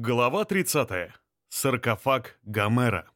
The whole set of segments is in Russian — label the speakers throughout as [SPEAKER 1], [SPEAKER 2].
[SPEAKER 1] Глава 30. Саркофаг Гомера.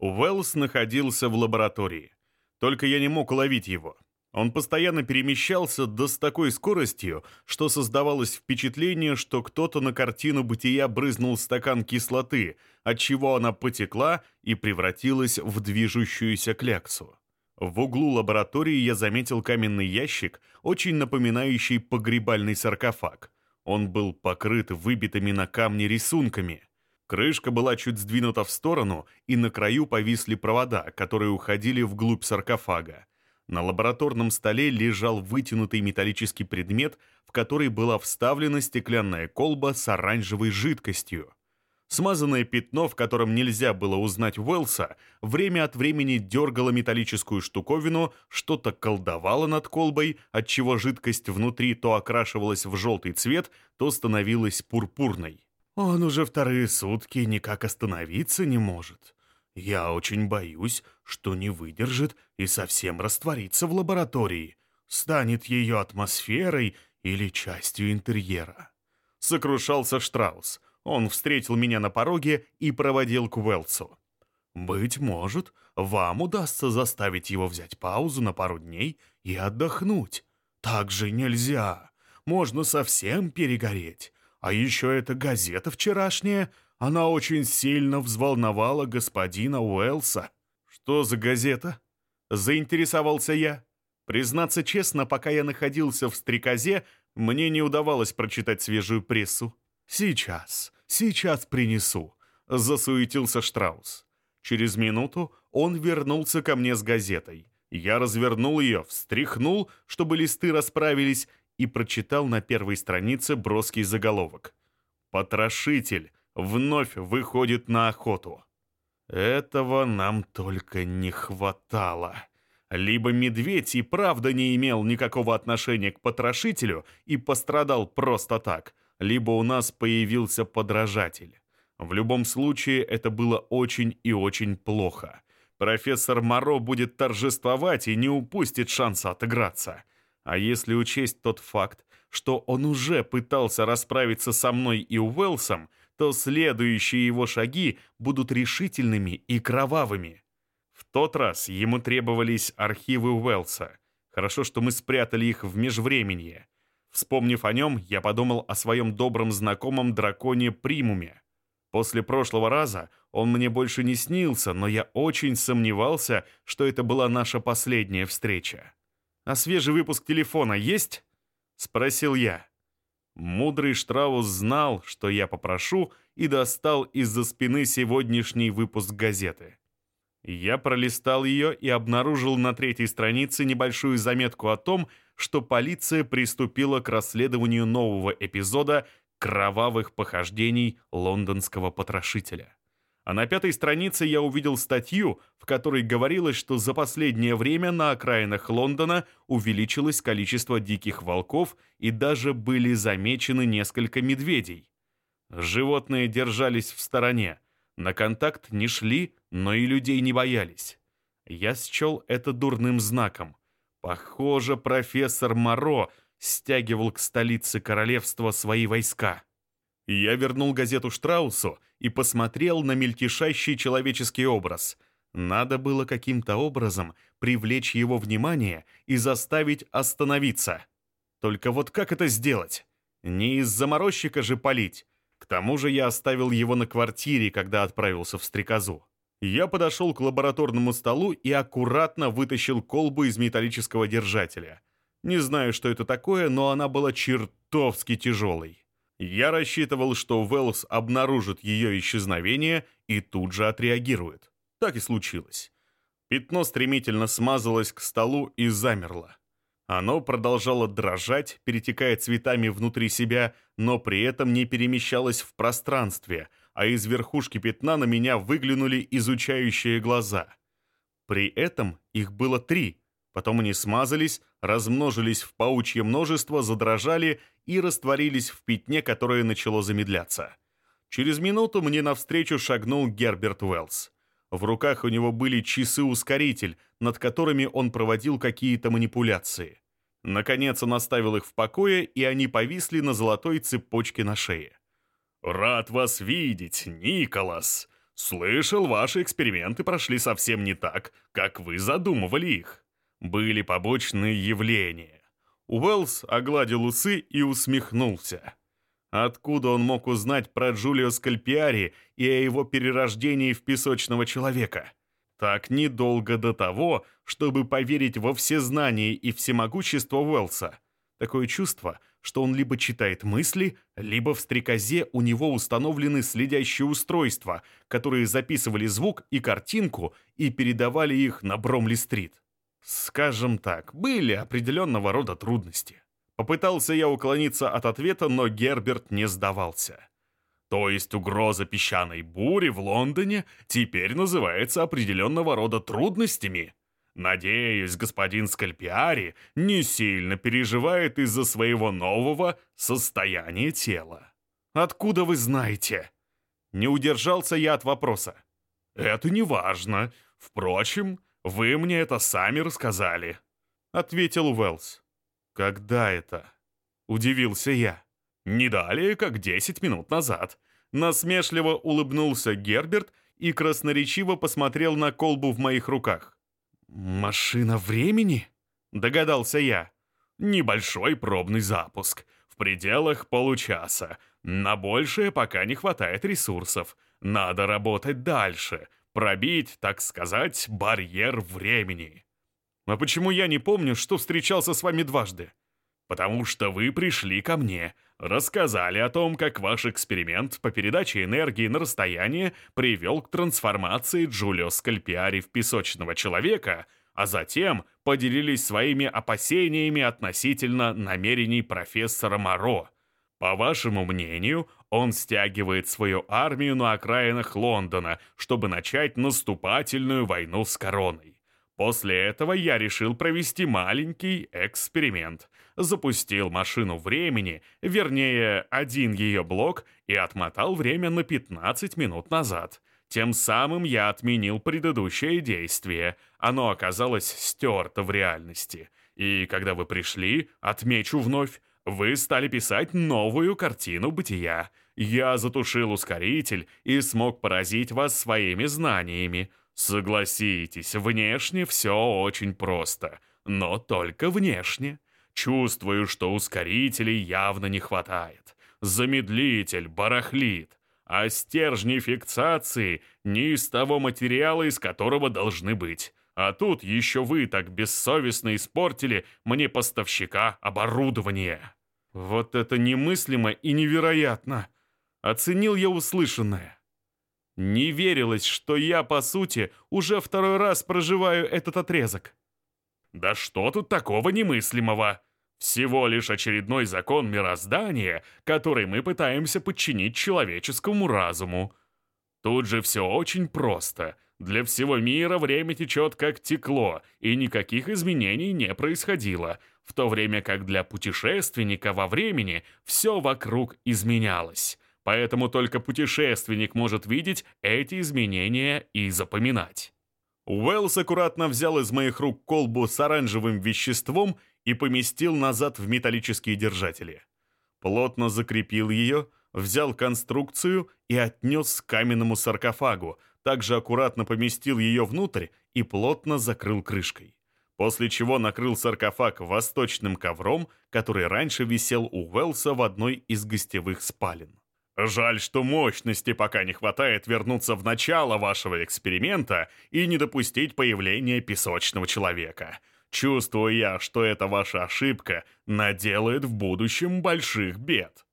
[SPEAKER 1] Уэллс находился в лаборатории. Только я не мог уловить его. Он постоянно перемещался, да с такой скоростью, что создавалось впечатление, что кто-то на картину бытия брызнул стакан кислоты, отчего она потекла и превратилась в движущуюся кляксу. В углу лаборатории я заметил каменный ящик, очень напоминающий погребальный саркофаг. Он был покрыт выбитыми на камне рисунками. Крышка была чуть сдвинута в сторону, и на краю повисли провода, которые уходили вглубь саркофага. На лабораторном столе лежал вытянутый металлический предмет, в который была вставлена стеклянная колба с оранжевой жидкостью. Смазанное пятно, в котором нельзя было узнать Уэлса, время от времени дергало металлическую штуковину, что-то колдовало над колбой, отчего жидкость внутри то окрашивалась в желтый цвет, то становилась пурпурной. «Он уже вторые сутки никак остановиться не может. Я очень боюсь, что не выдержит и совсем растворится в лаборатории, станет ее атмосферой или частью интерьера». Сокрушался Штраус – он встретил меня на пороге и проводил к Уэлсу. «Быть может, вам удастся заставить его взять паузу на пару дней и отдохнуть. Так же нельзя. Можно совсем перегореть. А еще эта газета вчерашняя, она очень сильно взволновала господина Уэлса». «Что за газета?» Заинтересовался я. Признаться честно, пока я находился в стрекозе, мне не удавалось прочитать свежую прессу. «Сейчас, сейчас принесу», — засуетился Штраус. Через минуту он вернулся ко мне с газетой. Я развернул ее, встряхнул, чтобы листы расправились, и прочитал на первой странице броский заголовок. «Потрошитель вновь выходит на охоту». Этого нам только не хватало. Либо медведь и правда не имел никакого отношения к потрошителю и пострадал просто так, либо у нас появился подражатель. В любом случае, это было очень и очень плохо. Профессор Моро будет торжествовать и не упустит шанса отыграться. А если учесть тот факт, что он уже пытался расправиться со мной и Уэлсом, то следующие его шаги будут решительными и кровавыми. В тот раз ему требовались архивы Уэлса. Хорошо, что мы спрятали их в межвременье. Вспомнив о нем, я подумал о своем добром знакомом драконе Примуме. После прошлого раза он мне больше не снился, но я очень сомневался, что это была наша последняя встреча. «А свежий выпуск телефона есть?» — спросил я. Мудрый Штраус знал, что я попрошу, и достал из-за спины сегодняшний выпуск газеты. Я пролистал ее и обнаружил на третьей странице небольшую заметку о том, что полиция приступила к расследованию нового эпизода кровавых похождений лондонского потрошителя. А на пятой странице я увидел статью, в которой говорилось, что за последнее время на окраинах Лондона увеличилось количество диких волков и даже были замечены несколько медведей. Животные держались в стороне, на контакт не шли, но и людей не боялись. Я счел это дурным знаком. Похоже, профессор Моро стягивал к столице королевства свои войска. Я вернул газету Штраусу и посмотрел на мельтешащий человеческий образ. Надо было каким-то образом привлечь его внимание и заставить остановиться. Только вот как это сделать? Не из заморозчика же палить. К тому же я оставил его на квартире, когда отправился в стрекозу. Я подошел к лабораторному столу и аккуратно вытащил колбу из металлического держателя. Не знаю, что это такое, но она была чертовски тяжелой. Я рассчитывал, что Уэллс обнаружит ее исчезновение и тут же отреагирует. Так и случилось. Пятно стремительно смазалось к столу и замерло. Оно продолжало дрожать, перетекая цветами внутри себя, но при этом не перемещалось в пространстве – а из верхушки пятна на меня выглянули изучающие глаза. При этом их было три, потом они смазались, размножились в паучье множество, задрожали и растворились в пятне, которое начало замедляться. Через минуту мне навстречу шагнул Герберт Уэллс. В руках у него были часы-ускоритель, над которыми он проводил какие-то манипуляции. Наконец он оставил их в покое, и они повисли на золотой цепочке на шее. «Рад вас видеть, Николас. Слышал, ваши эксперименты прошли совсем не так, как вы задумывали их. Были побочные явления». Уэллс огладил усы и усмехнулся. Откуда он мог узнать про Джулио Скальпиари и о его перерождении в песочного человека? Так недолго до того, чтобы поверить во всезнание и всемогущество Уэллса. Такое чувство, что он либо читает мысли, либо в стрекозе у него установлены следящие устройства, которые записывали звук и картинку и передавали их на Бромли-стрит. Скажем так, были определенного рода трудности. Попытался я уклониться от ответа, но Герберт не сдавался. То есть угроза песчаной бури в Лондоне теперь называется определенного рода трудностями. Надеюсь, господин Скальпиари не сильно переживает из-за своего нового состояния тела. Откуда вы знаете? Не удержался я от вопроса. Это не важно. Впрочем, вы мне это сами рассказали, ответил Уэллс. Когда это? Удивился я. Не далее, как 10 минут назад. Насмешливо улыбнулся Герберт и красноречиво посмотрел на колбу в моих руках. «Машина времени?» — догадался я. «Небольшой пробный запуск. В пределах получаса. На большее пока не хватает ресурсов. Надо работать дальше. Пробить, так сказать, барьер времени». «А почему я не помню, что встречался с вами дважды?» потому что вы пришли ко мне, рассказали о том, как ваш эксперимент по передаче энергии на расстояние привел к трансформации Джулио Скальпиари в песочного человека, а затем поделились своими опасениями относительно намерений профессора Моро. По вашему мнению, он стягивает свою армию на окраинах Лондона, чтобы начать наступательную войну с короной. После этого я решил провести маленький эксперимент. Запустил машину времени, вернее, один ее блок, и отмотал время на 15 минут назад. Тем самым я отменил предыдущее действие. Оно оказалось стерто в реальности. И когда вы пришли, отмечу вновь, вы стали писать новую картину бытия. Я затушил ускоритель и смог поразить вас своими знаниями. Согласитесь, внешне все очень просто, но только внешне. Чувствую, что ускорителей явно не хватает. Замедлитель барахлит, а стержни фиксации не из того материала, из которого должны быть. А тут еще вы так бессовестно испортили мне поставщика оборудования. Вот это немыслимо и невероятно. Оценил я услышанное. Не верилось, что я, по сути, уже второй раз проживаю этот отрезок. Да что тут такого немыслимого? Всего лишь очередной закон мироздания, который мы пытаемся подчинить человеческому разуму. Тут же все очень просто. Для всего мира время течет как текло, и никаких изменений не происходило, в то время как для путешественника во времени все вокруг изменялось поэтому только путешественник может видеть эти изменения и запоминать. Уэллс аккуратно взял из моих рук колбу с оранжевым веществом и поместил назад в металлические держатели. Плотно закрепил ее, взял конструкцию и отнес к каменному саркофагу, также аккуратно поместил ее внутрь и плотно закрыл крышкой. После чего накрыл саркофаг восточным ковром, который раньше висел у Уэллса в одной из гостевых спален. Жаль, что мощности пока не хватает вернуться в начало вашего эксперимента и не допустить появления песочного человека. Чувствую я, что эта ваша ошибка наделает в будущем больших бед.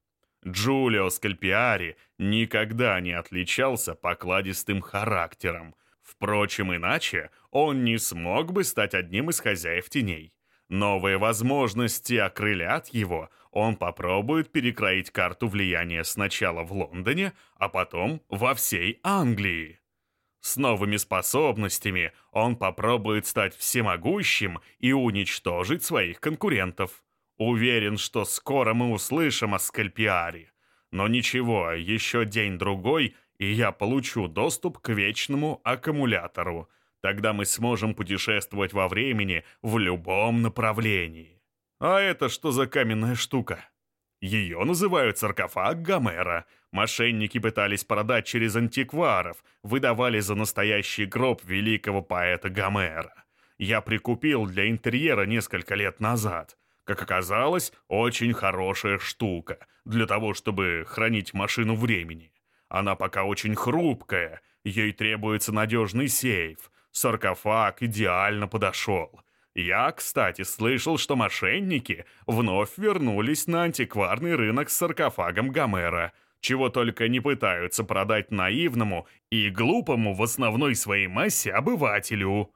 [SPEAKER 1] Джулио Скальпиари никогда не отличался покладистым характером. Впрочем, иначе он не смог бы стать одним из хозяев теней. Новые возможности окрылят его, он попробует перекроить карту влияния сначала в Лондоне, а потом во всей Англии. С новыми способностями он попробует стать всемогущим и уничтожить своих конкурентов. Уверен, что скоро мы услышим о Скальпиаре. Но ничего, еще день-другой, и я получу доступ к вечному аккумулятору. Тогда мы сможем путешествовать во времени в любом направлении. «А это что за каменная штука?» Ее называют саркофаг Гомера. Мошенники пытались продать через антикваров, выдавали за настоящий гроб великого поэта Гомера. Я прикупил для интерьера несколько лет назад. Как оказалось, очень хорошая штука для того, чтобы хранить машину времени. Она пока очень хрупкая, ей требуется надежный сейф. Саркофаг идеально подошел. Я, кстати, слышал, что мошенники вновь вернулись на антикварный рынок с саркофагом Гомера, чего только не пытаются продать наивному и глупому в основной своей массе обывателю.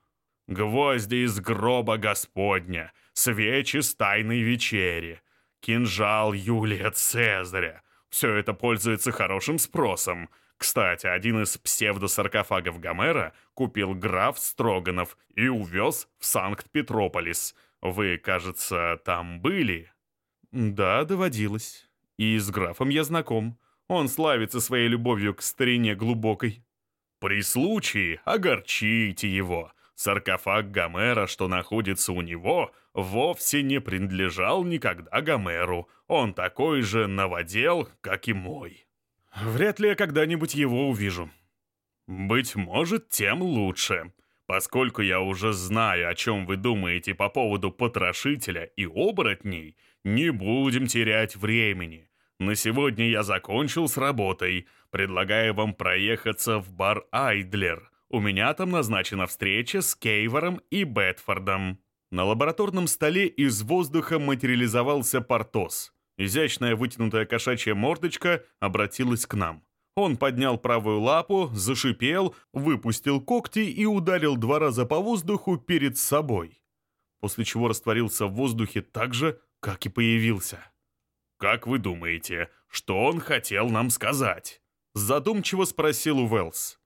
[SPEAKER 1] Гвозди из гроба Господня, свечи с тайной вечери, кинжал Юлия Цезаря — все это пользуется хорошим спросом. Кстати, один из псевдосаркофагов Гомера купил граф Строганов и увез в Санкт-Петрополис. Вы, кажется, там были?
[SPEAKER 2] Да, доводилось. И с графом я знаком. Он славится своей любовью к старине глубокой.
[SPEAKER 1] При случае огорчите его. Саркофаг Гомера, что находится у него, вовсе не принадлежал никогда Гомеру. Он такой же новодел, как и мой.
[SPEAKER 2] Вряд ли я когда-нибудь его увижу.
[SPEAKER 1] Быть может, тем лучше. Поскольку я уже знаю, о чем вы думаете по поводу потрошителя и оборотней, не будем терять времени. На сегодня я закончил с работой. Предлагаю вам проехаться в бар Айдлер. У меня там назначена встреча с Кейвором и Бетфордом». На лабораторном столе из воздуха материализовался Портос. Изящная вытянутая кошачья мордочка обратилась к нам. Он поднял правую лапу, зашипел, выпустил когти и ударил два раза по воздуху перед собой. После чего растворился в воздухе так же, как и появился. «Как вы думаете, что он хотел нам сказать?» Задумчиво спросил Уэллс.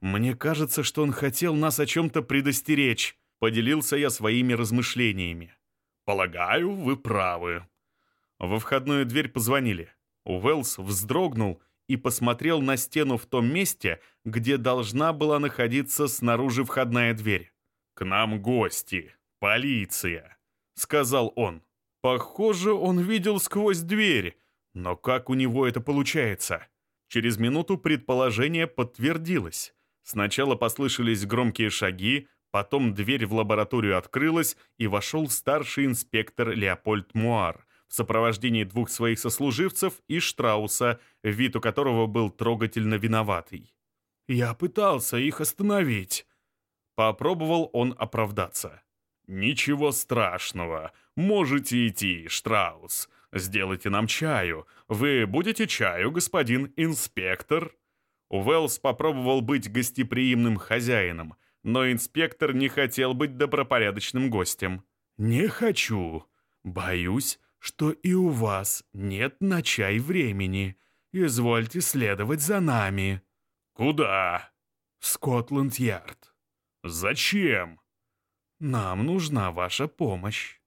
[SPEAKER 2] «Мне кажется, что он хотел нас о чем-то предостеречь», — поделился я своими размышлениями.
[SPEAKER 1] «Полагаю, вы правы».
[SPEAKER 2] Во входную дверь позвонили. Уэллс вздрогнул и посмотрел на стену в том месте, где должна была находиться снаружи входная дверь.
[SPEAKER 1] «К нам гости, полиция», — сказал он.
[SPEAKER 2] Похоже, он видел сквозь дверь, но как у него это получается? Через минуту предположение подтвердилось. Сначала послышались громкие шаги, потом дверь в лабораторию открылась, и вошел старший инспектор Леопольд Муар в сопровождении двух своих сослуживцев и Штрауса, вид у которого был трогательно виноватый.
[SPEAKER 3] «Я пытался их остановить».
[SPEAKER 2] Попробовал он оправдаться.
[SPEAKER 1] «Ничего страшного. Можете идти, Штраус. Сделайте нам чаю. Вы будете чаю, господин инспектор?»
[SPEAKER 2] Уэллс попробовал быть гостеприимным хозяином, но инспектор не хотел быть добропорядочным гостем.
[SPEAKER 3] «Не хочу. Боюсь, что и у вас нет на чай времени. Извольте следовать за нами».
[SPEAKER 1] «Куда?»
[SPEAKER 3] «Скотланд-Ярд».
[SPEAKER 1] «Зачем?»
[SPEAKER 3] «Нам нужна ваша помощь».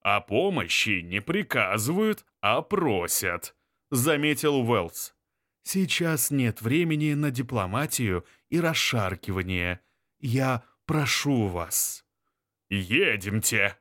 [SPEAKER 1] «О помощи не приказывают, а просят», — заметил Уэллс.
[SPEAKER 3] Сейчас нет времени на дипломатию и расшаркивание. Я прошу вас».
[SPEAKER 1] «Едемте!»